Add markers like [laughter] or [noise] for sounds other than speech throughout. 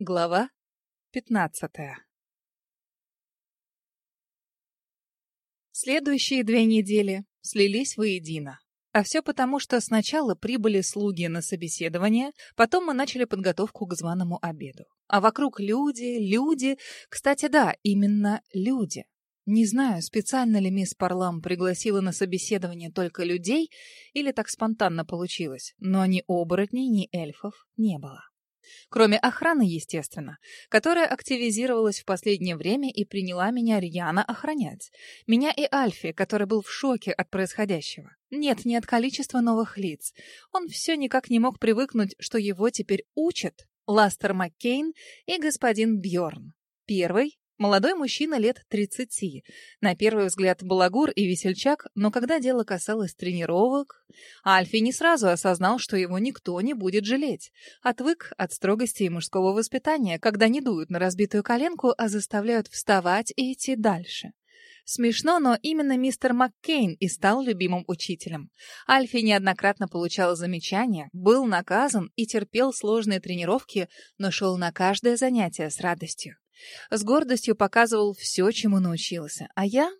Глава пятнадцатая Следующие две недели слились воедино. А все потому, что сначала прибыли слуги на собеседование, потом мы начали подготовку к званому обеду. А вокруг люди, люди... Кстати, да, именно люди. Не знаю, специально ли мисс Парлам пригласила на собеседование только людей, или так спонтанно получилось, но ни оборотней, ни эльфов не было. Кроме охраны, естественно, которая активизировалась в последнее время и приняла меня рьяно охранять. Меня и Альфи, который был в шоке от происходящего. Нет, не от количества новых лиц. Он все никак не мог привыкнуть, что его теперь учат Ластер Маккейн и господин Бьорн. Первый Молодой мужчина лет 30. На первый взгляд балагур и весельчак, но когда дело касалось тренировок, Альфи не сразу осознал, что его никто не будет жалеть. Отвык от строгости мужского воспитания, когда не дуют на разбитую коленку, а заставляют вставать и идти дальше. Смешно, но именно мистер Маккейн и стал любимым учителем. Альфи неоднократно получал замечания, был наказан и терпел сложные тренировки, но шел на каждое занятие с радостью. С гордостью показывал все, чему научился. А я?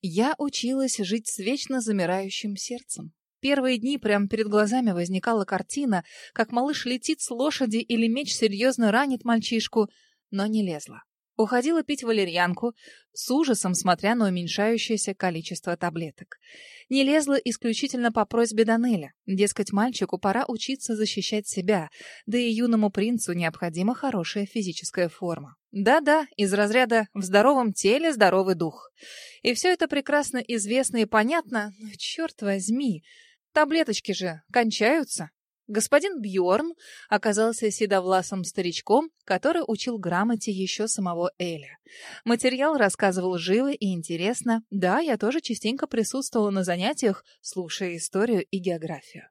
Я училась жить с вечно замирающим сердцем. Первые дни прямо перед глазами возникала картина, как малыш летит с лошади или меч серьезно ранит мальчишку, но не лезла. Уходила пить валерьянку, с ужасом смотря на уменьшающееся количество таблеток. Не лезла исключительно по просьбе Данеля. Дескать, мальчику пора учиться защищать себя, да и юному принцу необходима хорошая физическая форма. Да-да, из разряда «в здоровом теле здоровый дух». И все это прекрасно известно и понятно, но, черт возьми, таблеточки же кончаются. Господин Бьорн оказался седовласым старичком, который учил грамоте еще самого Эля. Материал рассказывал живо и интересно. Да, я тоже частенько присутствовала на занятиях, слушая историю и географию.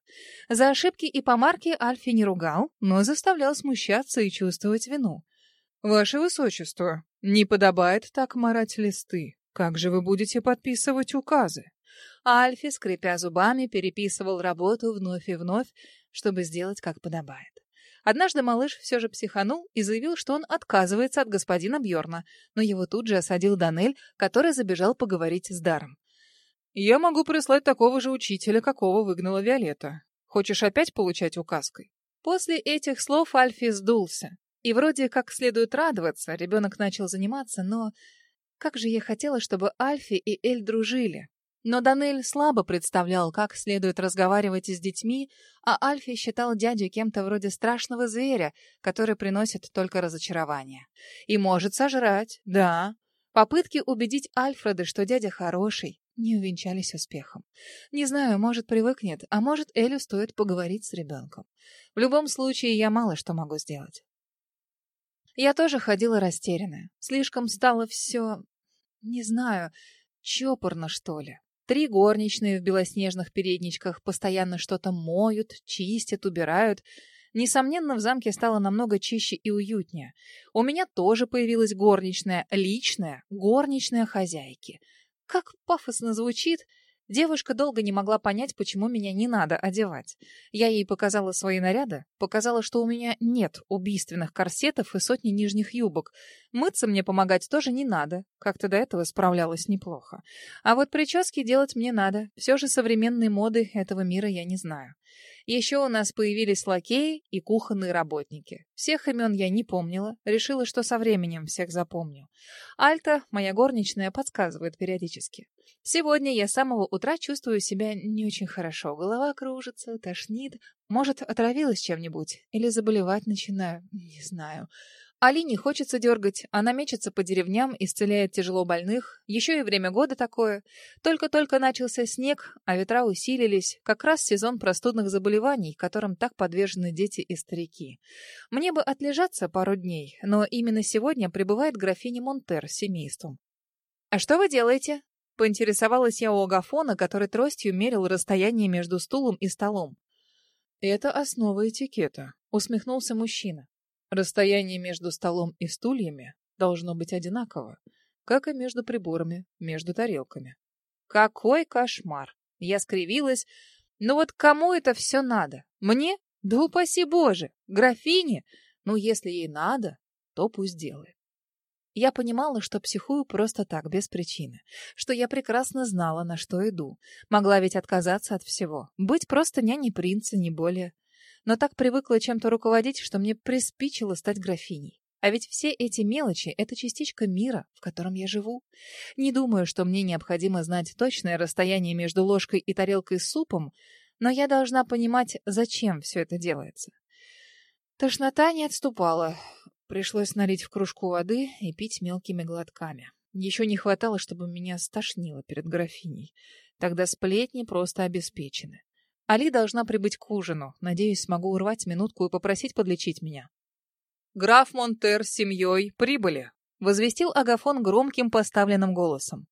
За ошибки и помарки Альфи не ругал, но заставлял смущаться и чувствовать вину. «Ваше Высочество, не подобает так марать листы. Как же вы будете подписывать указы?» Альфи, скрипя зубами, переписывал работу вновь и вновь, чтобы сделать как подобает. Однажды малыш все же психанул и заявил, что он отказывается от господина Бьорна, но его тут же осадил Данель, который забежал поговорить с Даром. «Я могу прислать такого же учителя, какого выгнала Виолетта. Хочешь опять получать указкой?» После этих слов Альфи сдулся. И вроде как следует радоваться, ребенок начал заниматься, но... Как же я хотела, чтобы Альфи и Эль дружили. Но Данель слабо представлял, как следует разговаривать с детьми, а Альфи считал дядю кем-то вроде страшного зверя, который приносит только разочарование. И может сожрать, да. Попытки убедить Альфреда, что дядя хороший, не увенчались успехом. Не знаю, может, привыкнет, а может, Элю стоит поговорить с ребенком. В любом случае, я мало что могу сделать. Я тоже ходила растерянная. Слишком стало все... Не знаю, чопорно, что ли. Три горничные в белоснежных передничках постоянно что-то моют, чистят, убирают. Несомненно, в замке стало намного чище и уютнее. У меня тоже появилась горничная, личная, горничная хозяйки. Как пафосно звучит, Девушка долго не могла понять, почему меня не надо одевать. Я ей показала свои наряды, показала, что у меня нет убийственных корсетов и сотни нижних юбок. Мыться мне помогать тоже не надо. Как-то до этого справлялась неплохо. А вот прически делать мне надо. Все же современной моды этого мира я не знаю. Еще у нас появились лакеи и кухонные работники. Всех имен я не помнила, решила, что со временем всех запомню. Альта, моя горничная, подсказывает периодически. Сегодня я с самого утра чувствую себя не очень хорошо. Голова кружится, тошнит. Может, отравилась чем-нибудь? Или заболевать начинаю? Не знаю. Алине хочется дергать, она мечется по деревням, исцеляет тяжело больных. Еще и время года такое. Только-только начался снег, а ветра усилились. Как раз сезон простудных заболеваний, которым так подвержены дети и старики. Мне бы отлежаться пару дней, но именно сегодня прибывает графиня Монтер с семейством. «А что вы делаете?» Поинтересовалась я у Агафона, который тростью мерил расстояние между стулом и столом. «Это основа этикета», — усмехнулся мужчина. Расстояние между столом и стульями должно быть одинаково, как и между приборами, между тарелками. Какой кошмар! Я скривилась. Ну вот кому это все надо? Мне? Да упаси Боже! Графине? Ну, если ей надо, то пусть делает. Я понимала, что психую просто так, без причины. Что я прекрасно знала, на что иду. Могла ведь отказаться от всего. Быть просто няней принца, не более. Но так привыкла чем-то руководить, что мне приспичило стать графиней. А ведь все эти мелочи — это частичка мира, в котором я живу. Не думаю, что мне необходимо знать точное расстояние между ложкой и тарелкой с супом, но я должна понимать, зачем все это делается. Тошнота не отступала. Пришлось налить в кружку воды и пить мелкими глотками. Еще не хватало, чтобы меня стошнило перед графиней. Тогда сплетни просто обеспечены. Али должна прибыть к ужину. Надеюсь, смогу урвать минутку и попросить подлечить меня. «Граф Монтер с семьей прибыли», — возвестил Агафон громким поставленным голосом.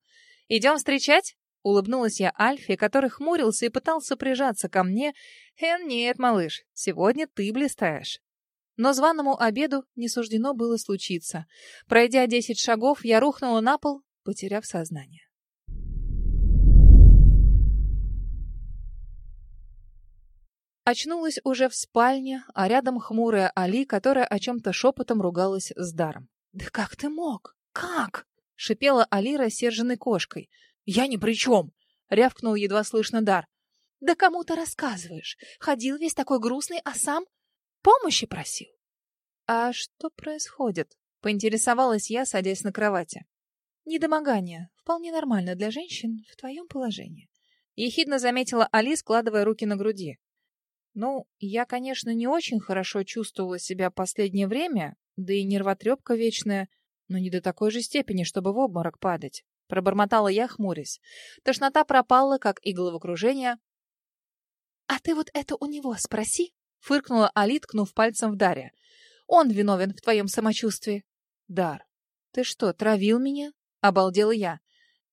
«Идем встречать?» — улыбнулась я Альфе, который хмурился и пытался прижаться ко мне. «Эн, нет, малыш, сегодня ты блистаешь». Но званому обеду не суждено было случиться. Пройдя десять шагов, я рухнула на пол, потеряв сознание. Очнулась уже в спальне, а рядом хмурая Али, которая о чем-то шепотом ругалась с Даром. «Да как ты мог? Как?» — шипела Али рассерженной кошкой. «Я ни при чем!» — рявкнул едва слышно Дар. «Да кому ты рассказываешь? Ходил весь такой грустный, а сам помощи просил». «А что происходит?» — поинтересовалась я, садясь на кровати. «Недомогание. Вполне нормально для женщин в твоем положении». Ехидно заметила Али, складывая руки на груди. Ну, я, конечно, не очень хорошо чувствовала себя последнее время, да и нервотрепка вечная, но не до такой же степени, чтобы в обморок падать. Пробормотала я, хмурясь. Тошнота пропала, как и головокружение. «А ты вот это у него спроси?» — фыркнула Али, ткнув пальцем в Дарья. «Он виновен в твоем самочувствии». «Дар, ты что, травил меня?» — обалдела я.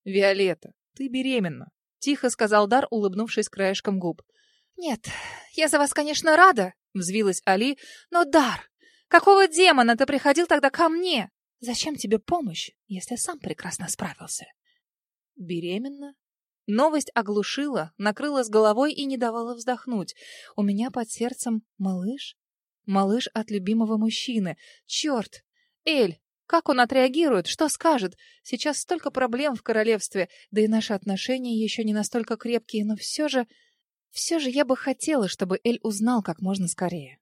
«Виолетта, ты беременна», — тихо сказал Дар, улыбнувшись краешком губ. «Нет, я за вас, конечно, рада», — взвилась Али, — «но дар! Какого демона ты приходил тогда ко мне? Зачем тебе помощь, если сам прекрасно справился?» «Беременна?» Новость оглушила, накрыла с головой и не давала вздохнуть. У меня под сердцем малыш. Малыш от любимого мужчины. Черт! Эль, как он отреагирует? Что скажет? Сейчас столько проблем в королевстве, да и наши отношения еще не настолько крепкие, но все же... Все же я бы хотела, чтобы Эль узнал как можно скорее.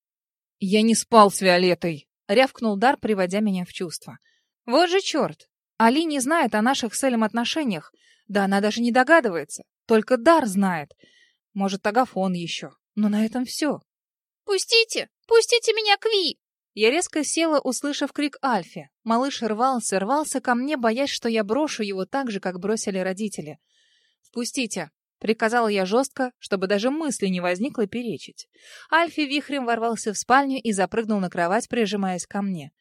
«Я не спал с Виолеттой!» — рявкнул Дар, приводя меня в чувство. «Вот же черт! Али не знает о наших с Элем отношениях. Да она даже не догадывается. Только Дар знает. Может, Агафон еще. Но на этом все. «Пустите! Пустите меня к Ви!» Я резко села, услышав крик Альфи. Малыш рвался, рвался ко мне, боясь, что я брошу его так же, как бросили родители. «Впустите!» Приказала я жестко, чтобы даже мысли не возникло перечить. Альфи вихрем ворвался в спальню и запрыгнул на кровать, прижимаясь ко мне.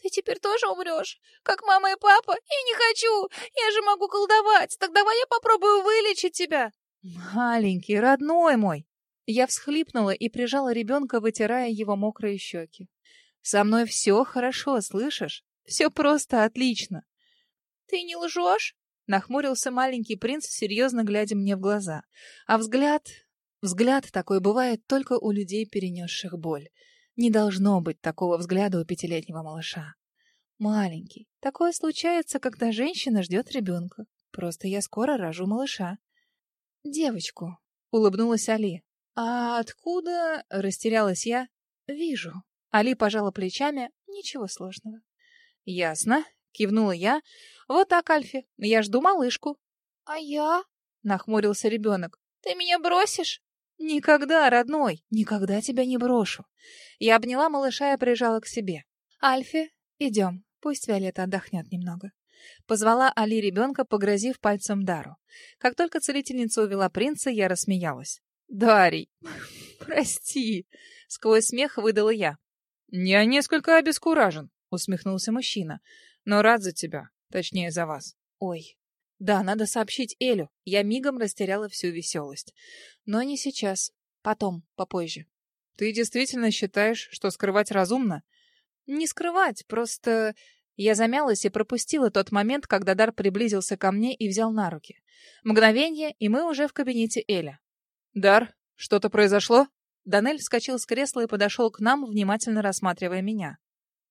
«Ты теперь тоже умрешь? Как мама и папа? Я не хочу! Я же могу колдовать! Так давай я попробую вылечить тебя!» «Маленький, родной мой!» Я всхлипнула и прижала ребенка, вытирая его мокрые щеки. «Со мной все хорошо, слышишь? Все просто отлично!» «Ты не лжешь?» Нахмурился маленький принц, серьезно глядя мне в глаза. А взгляд... Взгляд такой бывает только у людей, перенесших боль. Не должно быть такого взгляда у пятилетнего малыша. Маленький. Такое случается, когда женщина ждет ребенка. Просто я скоро рожу малыша. Девочку. Улыбнулась Али. А откуда... Растерялась я. Вижу. Али пожала плечами. Ничего сложного. Ясно. Кивнула я. Вот так, Альфи. Я жду малышку. А я? Нахмурился ребенок. Ты меня бросишь? Никогда, родной, никогда тебя не брошу. Я обняла малыша и прижала к себе. Альфи, идем. Пусть Виолетта отдохнет немного. Позвала Али ребенка, погрозив пальцем Дару. Как только целительница увела принца, я рассмеялась. «Дарий, [laughs] прости!» — сквозь смех выдала я. «Я несколько обескуражен», — усмехнулся мужчина но рад за тебя, точнее за вас. Ой, да, надо сообщить Элю. Я мигом растеряла всю веселость. Но не сейчас. Потом, попозже. Ты действительно считаешь, что скрывать разумно? Не скрывать, просто... Я замялась и пропустила тот момент, когда Дар приблизился ко мне и взял на руки. Мгновение, и мы уже в кабинете Эля. «Дар, что-то произошло?» Данель вскочил с кресла и подошел к нам, внимательно рассматривая меня.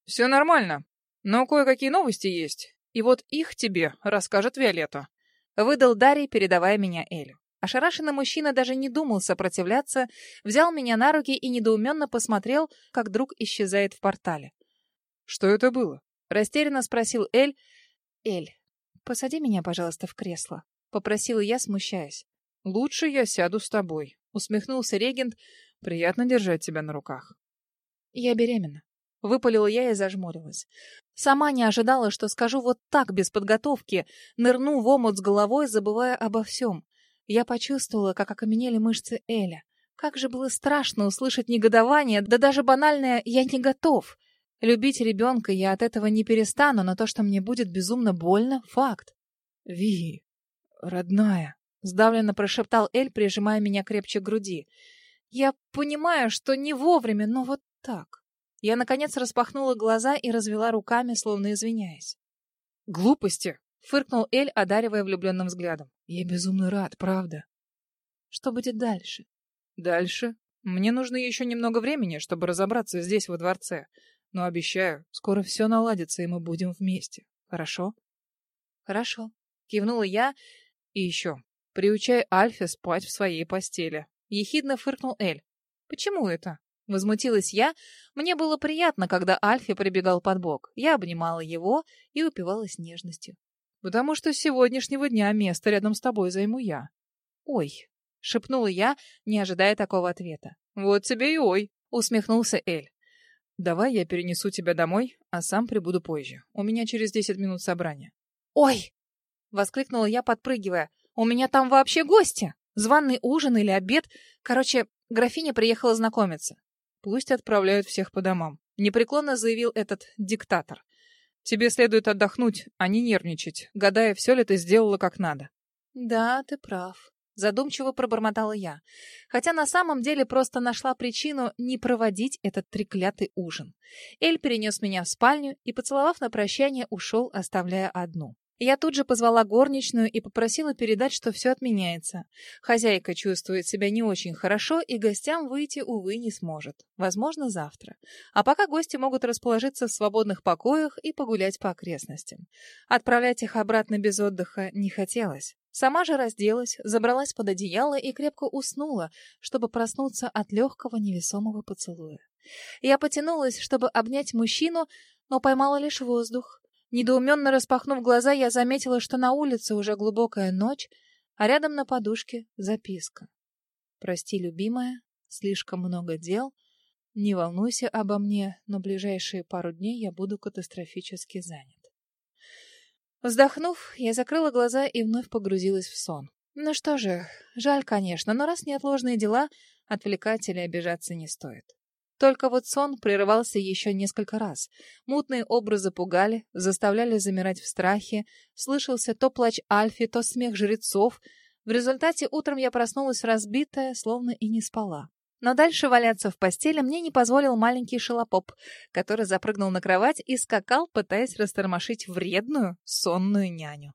«Все нормально, но кое-какие новости есть, и вот их тебе расскажет Виолетта», — выдал Дарий, передавая меня Элю. Ошарашенный мужчина даже не думал сопротивляться, взял меня на руки и недоуменно посмотрел, как друг исчезает в портале. «Что это было?» — растерянно спросил Эль. «Эль, посади меня, пожалуйста, в кресло», — попросила я, смущаясь. «Лучше я сяду с тобой», — усмехнулся регент. «Приятно держать тебя на руках». «Я беременна», — выпалила я и зажмурилась. Сама не ожидала, что скажу вот так, без подготовки, нырну в омут с головой, забывая обо всем. Я почувствовала, как окаменели мышцы Эля. Как же было страшно услышать негодование, да даже банальное «я не готов». Любить ребенка я от этого не перестану, но то, что мне будет безумно больно — факт. «Ви, родная», Сдавленно прошептал Эль, прижимая меня крепче к груди. Я понимаю, что не вовремя, но вот так. Я, наконец, распахнула глаза и развела руками, словно извиняясь. «Глупости!» — фыркнул Эль, одаривая влюбленным взглядом. «Я безумно рад, правда». «Что будет дальше?» «Дальше? Мне нужно еще немного времени, чтобы разобраться здесь, во дворце. Но обещаю, скоро все наладится, и мы будем вместе. Хорошо?» «Хорошо», — кивнула я. «И еще, Приучай Альфе спать в своей постели. Ехидно фыркнул Эль. Почему это? Возмутилась я. Мне было приятно, когда Альфе прибегал под бок. Я обнимала его и упивалась нежностью. Потому что с сегодняшнего дня место рядом с тобой займу я. Ой, шепнула я, не ожидая такого ответа. Вот тебе и ой, усмехнулся Эль. Давай я перенесу тебя домой, а сам прибуду позже. У меня через десять минут собрания. Ой! воскликнула я, подпрыгивая. У меня там вообще гости. Званый ужин или обед. Короче, графиня приехала знакомиться. Пусть отправляют всех по домам. Непреклонно заявил этот диктатор. Тебе следует отдохнуть, а не нервничать, гадая, все ли ты сделала как надо. Да, ты прав. Задумчиво пробормотала я. Хотя на самом деле просто нашла причину не проводить этот треклятый ужин. Эль перенес меня в спальню и, поцеловав на прощание, ушел, оставляя одну. Я тут же позвала горничную и попросила передать, что все отменяется. Хозяйка чувствует себя не очень хорошо, и гостям выйти, увы, не сможет. Возможно, завтра. А пока гости могут расположиться в свободных покоях и погулять по окрестностям. Отправлять их обратно без отдыха не хотелось. Сама же разделась, забралась под одеяло и крепко уснула, чтобы проснуться от легкого невесомого поцелуя. Я потянулась, чтобы обнять мужчину, но поймала лишь воздух. Недоуменно распахнув глаза, я заметила, что на улице уже глубокая ночь, а рядом на подушке записка. «Прости, любимая, слишком много дел. Не волнуйся обо мне, но ближайшие пару дней я буду катастрофически занят». Вздохнув, я закрыла глаза и вновь погрузилась в сон. Ну что же, жаль, конечно, но раз неотложные дела, отвлекать или обижаться не стоит. Только вот сон прерывался еще несколько раз. Мутные образы пугали, заставляли замирать в страхе. Слышался то плач Альфи, то смех жрецов. В результате утром я проснулась разбитая, словно и не спала. Но дальше валяться в постели мне не позволил маленький шелопоп, который запрыгнул на кровать и скакал, пытаясь растормошить вредную сонную няню.